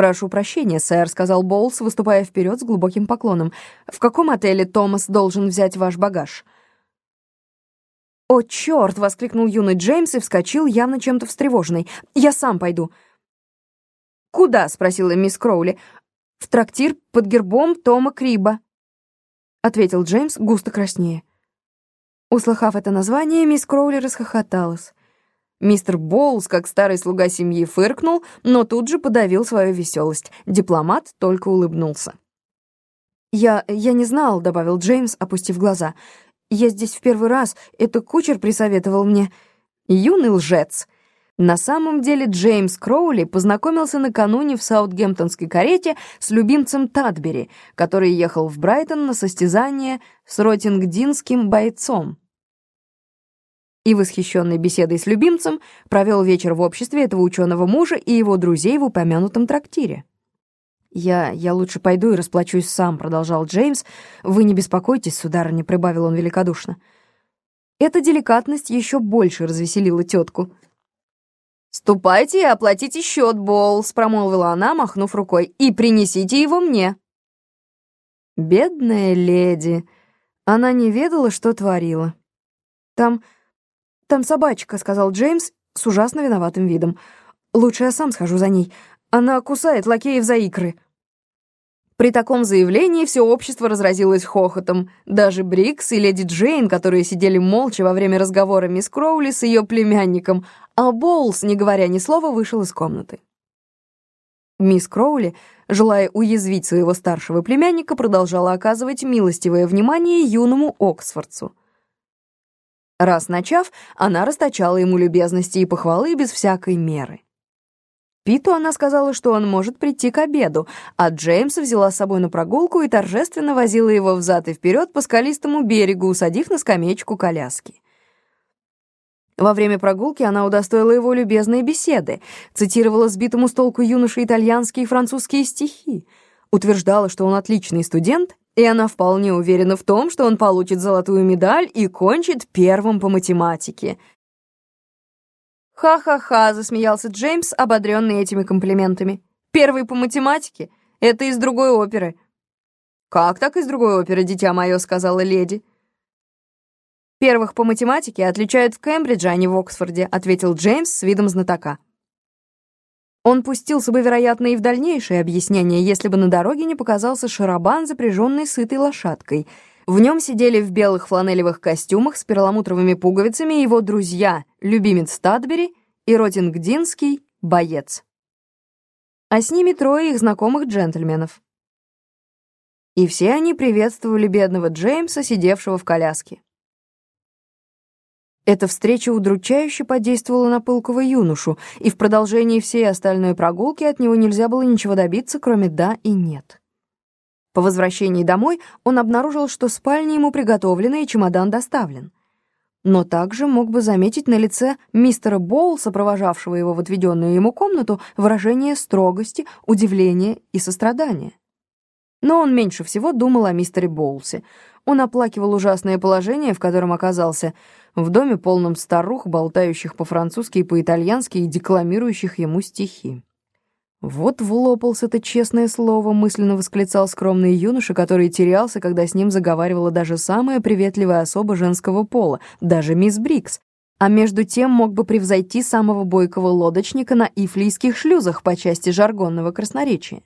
«Прошу прощения, сэр», — сказал Боулс, выступая вперед с глубоким поклоном. «В каком отеле Томас должен взять ваш багаж?» «О, черт!» — воскликнул юный Джеймс и вскочил, явно чем-то встревоженный. «Я сам пойду». «Куда?» — спросила мисс Кроули. «В трактир под гербом Тома Криба», — ответил Джеймс, густо краснее. Услыхав это название, мисс Кроули расхохоталась. Мистер Боулс, как старый слуга семьи, фыркнул, но тут же подавил свою веселость. Дипломат только улыбнулся. «Я... я не знал», — добавил Джеймс, опустив глаза. «Я здесь в первый раз. Это кучер присоветовал мне». «Юный лжец». На самом деле Джеймс Кроули познакомился накануне в саутгемптонской карете с любимцем Тадбери, который ехал в Брайтон на состязание с ротингдинским бойцом и, восхищенный беседой с любимцем, провел вечер в обществе этого ученого мужа и его друзей в упомянутом трактире. «Я... я лучше пойду и расплачусь сам», — продолжал Джеймс. «Вы не беспокойтесь, сударыня», — прибавил он великодушно. Эта деликатность еще больше развеселила тетку. «Ступайте и оплатите счет, Боллс», — промолвила она, махнув рукой, «и принесите его мне». Бедная леди. Она не ведала, что творила. Там «Там собачка», — сказал Джеймс с ужасно виноватым видом. «Лучше я сам схожу за ней. Она кусает лакеев за икры». При таком заявлении все общество разразилось хохотом. Даже Брикс и леди Джейн, которые сидели молча во время разговора мисс Кроули с ее племянником, а Боулс, не говоря ни слова, вышел из комнаты. Мисс Кроули, желая уязвить своего старшего племянника, продолжала оказывать милостивое внимание юному Оксфордцу. Раз начав, она расточала ему любезности и похвалы без всякой меры. Питу она сказала, что он может прийти к обеду, а Джеймса взяла с собой на прогулку и торжественно возила его взад и вперед по скалистому берегу, усадив на скамеечку коляски. Во время прогулки она удостоила его любезной беседы, цитировала сбитому с толку юноши итальянские и французские стихи, утверждала, что он отличный студент и она вполне уверена в том, что он получит золотую медаль и кончит первым по математике. «Ха-ха-ха», — засмеялся Джеймс, ободренный этими комплиментами. «Первый по математике? Это из другой оперы». «Как так из другой оперы, дитя мое?» — сказала леди. «Первых по математике отличают в Кембридже, а не в Оксфорде», — ответил Джеймс с видом знатока. Он пустился бы, вероятно, и в дальнейшее объяснение, если бы на дороге не показался шарабан, запряженный сытой лошадкой. В нем сидели в белых фланелевых костюмах с перламутровыми пуговицами его друзья, любимец Стадбери и ротингдинский боец. А с ними трое их знакомых джентльменов. И все они приветствовали бедного Джеймса, сидевшего в коляске. Эта встреча удручающе подействовала на пылкого юношу, и в продолжении всей остальной прогулки от него нельзя было ничего добиться, кроме «да» и «нет». По возвращении домой он обнаружил, что спальня ему приготовлена и чемодан доставлен. Но также мог бы заметить на лице мистера Боулса, провожавшего его в отведенную ему комнату, выражение строгости, удивления и сострадания. Но он меньше всего думал о мистере Боулсе. Он оплакивал ужасное положение, в котором оказался, в доме полном старух, болтающих по-французски и по-итальянски и декламирующих ему стихи. «Вот влопался это честное слово», — мысленно восклицал скромный юноша, который терялся, когда с ним заговаривала даже самая приветливая особа женского пола, даже мисс Брикс, а между тем мог бы превзойти самого бойкого лодочника на ифлийских шлюзах по части жаргонного красноречия.